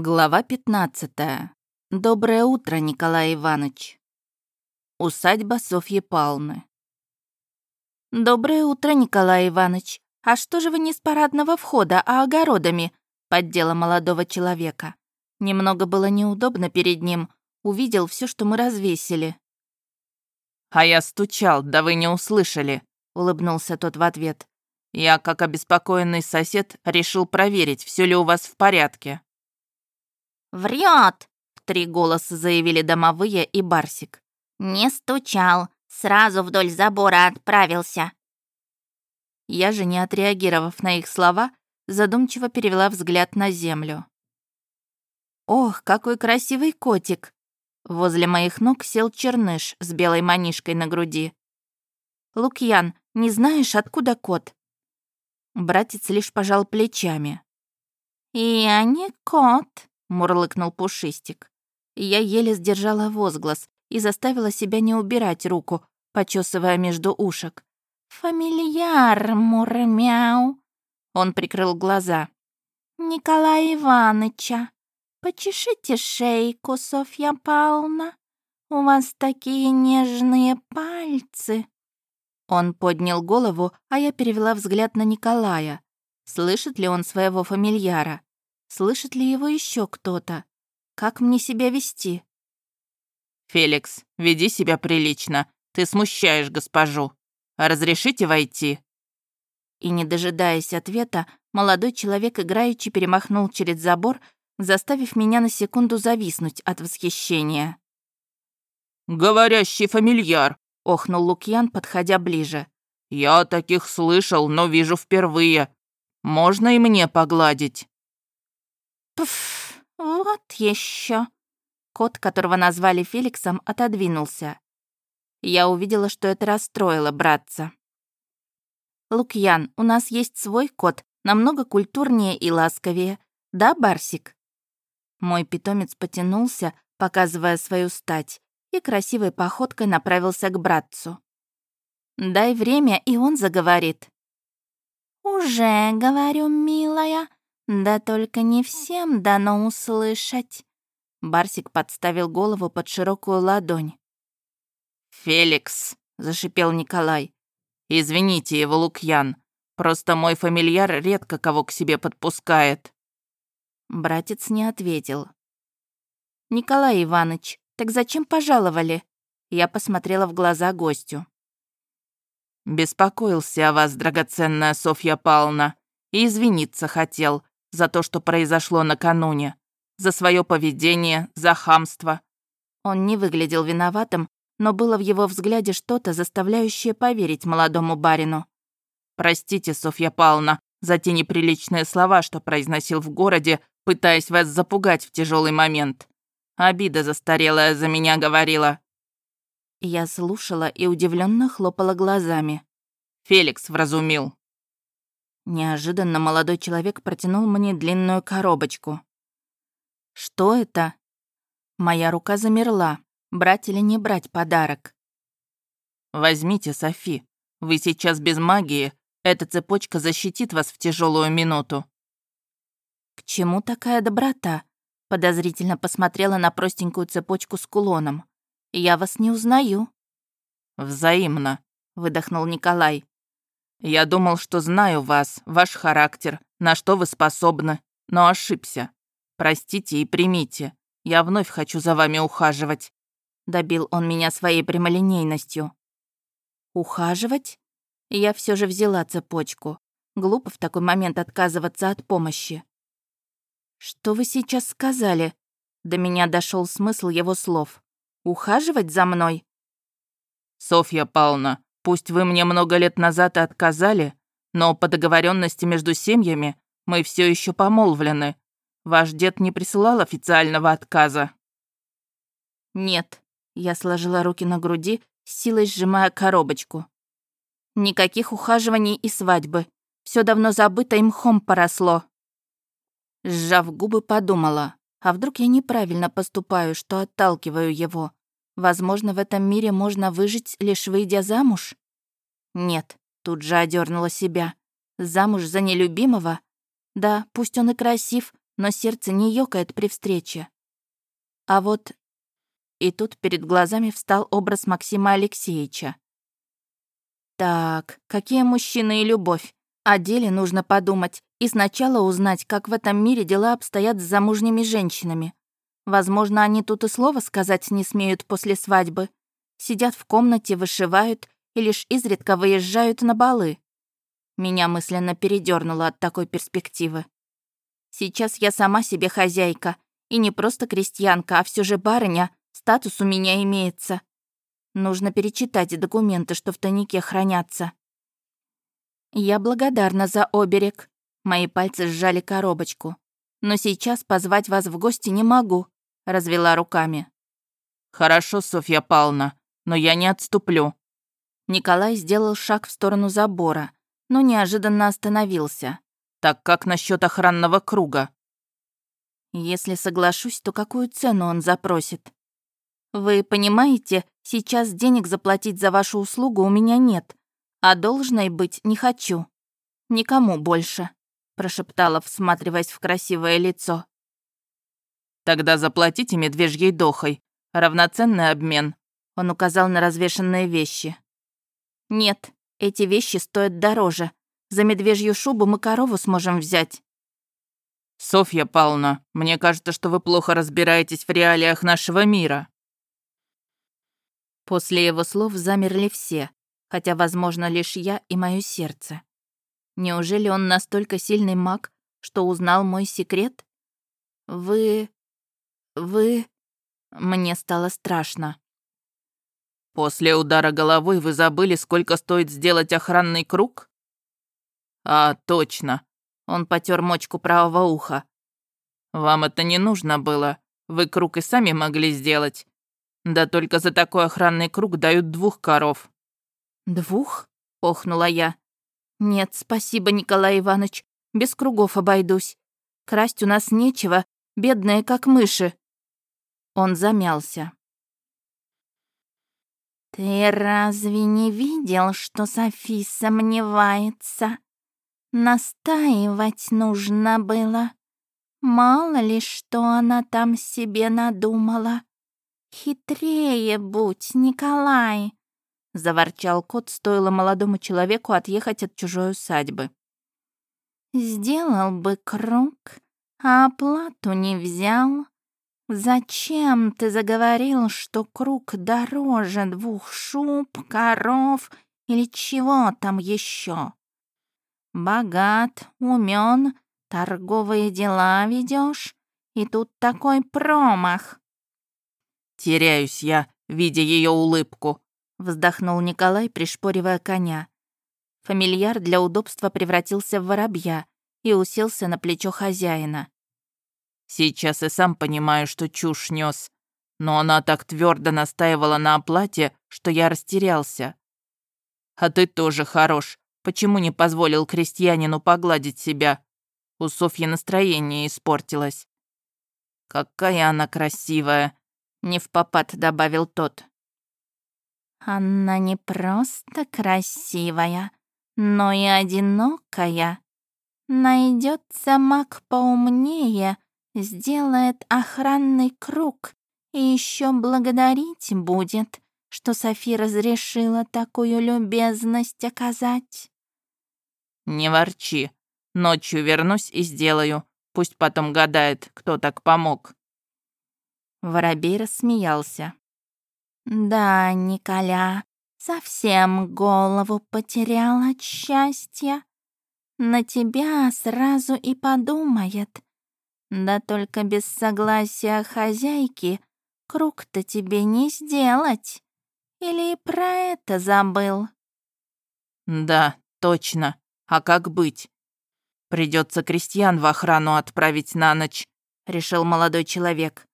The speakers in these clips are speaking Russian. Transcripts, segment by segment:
Глава 15. Доброе утро, Николай Иванович. Усадьба Софьи Палны. Доброе утро, Николай Иванович. А что же вы не с парадного входа, а огородами? Поддела молодого человека. Немного было неудобно перед ним. Увидел все, что мы развесили. А я стучал, да вы не услышали, улыбнулся тот в ответ. Я, как обеспокоенный сосед, решил проверить, все ли у вас в порядке. «Врет!» — в три голоса заявили домовые и Барсик. «Не стучал, сразу вдоль забора отправился». Я же, не отреагировав на их слова, задумчиво перевела взгляд на землю. «Ох, какой красивый котик!» Возле моих ног сел черныш с белой манишкой на груди. «Лукьян, не знаешь, откуда кот?» Братец лишь пожал плечами. «Я не кот», мурлыкнул Пушистик. Я еле сдержала возглас и заставила себя не убирать руку, почесывая между ушек. «Фамильяр, мурмяу!» Он прикрыл глаза. «Николая Иваныча, почешите шейку, Софья Павловна. У вас такие нежные пальцы!» Он поднял голову, а я перевела взгляд на Николая. Слышит ли он своего фамильяра? Слышит ли его еще кто-то? Как мне себя вести? «Феликс, веди себя прилично. Ты смущаешь госпожу. Разрешите войти?» И, не дожидаясь ответа, молодой человек играючи перемахнул через забор, заставив меня на секунду зависнуть от восхищения. «Говорящий фамильяр!» — охнул Лукьян, подходя ближе. «Я таких слышал, но вижу впервые. Можно и мне погладить?» Пф, вот еще. Кот, которого назвали Феликсом, отодвинулся. Я увидела, что это расстроило братца. «Лукьян, у нас есть свой кот, намного культурнее и ласковее. Да, Барсик?» Мой питомец потянулся, показывая свою стать, и красивой походкой направился к братцу. «Дай время, и он заговорит». «Уже говорю, милая», да только не всем дано услышать. Барсик подставил голову под широкую ладонь. «Феликс», — зашипел Николай. «Извините его, Лукьян. Просто мой фамильяр редко кого к себе подпускает». Братец не ответил. «Николай Иванович, так зачем пожаловали?» Я посмотрела в глаза гостю. «Беспокоился о вас, драгоценная Софья Павловна, и извиниться хотел за то, что произошло накануне, за свое поведение, за хамство. Он не выглядел виноватым, но было в его взгляде что-то, заставляющее поверить молодому барину. «Простите, Софья Павловна, за те неприличные слова, что произносил в городе, пытаясь вас запугать в тяжелый момент. Обида застарелая за меня говорила». Я слушала и удивленно хлопала глазами. Феликс вразумил. Неожиданно молодой человек протянул мне длинную коробочку. «Что это?» Моя рука замерла. Брать или не брать подарок? «Возьмите, Софи. Вы сейчас без магии. Эта цепочка защитит вас в тяжелую минуту». «К чему такая доброта?» Подозрительно посмотрела на простенькую цепочку с кулоном. «Я вас не узнаю». «Взаимно», — выдохнул Николай. Я думал, что знаю вас, ваш характер, на что вы способны, но ошибся. Простите и примите. Я вновь хочу за вами ухаживать». Добил он меня своей прямолинейностью. «Ухаживать?» Я все же взяла цепочку. Глупо в такой момент отказываться от помощи. «Что вы сейчас сказали?» До меня дошел смысл его слов. «Ухаживать за мной?» «Софья Павловна, Пусть вы мне много лет назад и отказали, но по договоренности между семьями мы все еще помолвлены. Ваш дед не присылал официального отказа». «Нет», — я сложила руки на груди, силой сжимая коробочку. «Никаких ухаживаний и свадьбы. Все давно забыто и мхом поросло». Сжав губы, подумала, а вдруг я неправильно поступаю, что отталкиваю его? Возможно, в этом мире можно выжить, лишь выйдя замуж? Нет, тут же одернула себя. Замуж за нелюбимого? Да, пусть он и красив, но сердце не ёкает при встрече. А вот... И тут перед глазами встал образ Максима Алексеевича. Так, какие мужчины и любовь. О деле нужно подумать и сначала узнать, как в этом мире дела обстоят с замужними женщинами. Возможно, они тут и слова сказать не смеют после свадьбы. Сидят в комнате, вышивают и лишь изредка выезжают на балы. Меня мысленно передернуло от такой перспективы. Сейчас я сама себе хозяйка, и не просто крестьянка, а все же барыня, статус у меня имеется. Нужно перечитать документы, что в тайнике хранятся. Я благодарна за оберег. Мои пальцы сжали коробочку. Но сейчас позвать вас в гости не могу, развела руками. Хорошо, Софья Павловна, но я не отступлю. Николай сделал шаг в сторону забора, но неожиданно остановился. «Так как насчет охранного круга?» «Если соглашусь, то какую цену он запросит?» «Вы понимаете, сейчас денег заплатить за вашу услугу у меня нет, а должной быть не хочу. Никому больше», прошептала, всматриваясь в красивое лицо. «Тогда заплатите медвежьей дохой. Равноценный обмен», он указал на развешанные вещи. «Нет, эти вещи стоят дороже. За медвежью шубу мы корову сможем взять». «Софья Павловна, мне кажется, что вы плохо разбираетесь в реалиях нашего мира». После его слов замерли все, хотя, возможно, лишь я и мое сердце. Неужели он настолько сильный маг, что узнал мой секрет? Вы... вы... Мне стало страшно. После удара головой вы забыли, сколько стоит сделать охранный круг? А, точно. Он потер мочку правого уха. Вам это не нужно было. Вы круг и сами могли сделать. Да только за такой охранный круг дают двух коров. Двух? Охнула я. Нет, спасибо, Николай Иванович. Без кругов обойдусь. Красть у нас нечего, бедные как мыши. Он замялся. «Ты разве не видел, что Софи сомневается? Настаивать нужно было. Мало ли, что она там себе надумала. Хитрее будь, Николай!» Заворчал кот, стоило молодому человеку отъехать от чужой усадьбы. «Сделал бы круг, а оплату не взял. «Зачем ты заговорил, что круг дороже двух шуб, коров или чего там еще? Богат, умен, торговые дела ведешь, и тут такой промах». «Теряюсь я, видя ее улыбку», — вздохнул Николай, пришпоривая коня. Фамильяр для удобства превратился в воробья и уселся на плечо хозяина. Сейчас и сам понимаю, что чушь нес. Но она так твердо настаивала на оплате, что я растерялся. А ты тоже хорош. Почему не позволил крестьянину погладить себя? У Софьи настроение испортилось. Какая она красивая, не в попад добавил тот. Она не просто красивая, но и одинокая. Найдется маг поумнее, сделает охранный круг и еще благодарить будет, что Софи разрешила такую любезность оказать. Не ворчи. Ночью вернусь и сделаю. Пусть потом гадает, кто так помог. Воробей рассмеялся. Да, Николя, совсем голову потерял от счастья. На тебя сразу и подумает, да только без согласия хозяйки круг-то тебе не сделать. Или и про это забыл? Да, точно. А как быть? Придется крестьян в охрану отправить на ночь, решил молодой человек.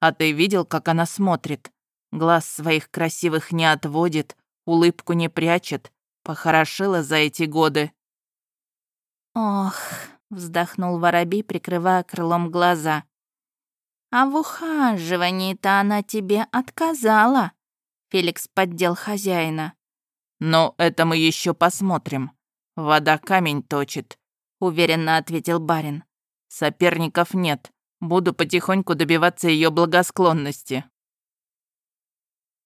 А ты видел, как она смотрит? Глаз своих красивых не отводит, улыбку не прячет. Похорошила за эти годы. Ох, вздохнул воробей, прикрывая крылом глаза. А в ухаживании-то она тебе отказала. Феликс поддел хозяина. Но это мы еще посмотрим. Вода камень точит, уверенно ответил барин. Соперников нет. Буду потихоньку добиваться ее благосклонности.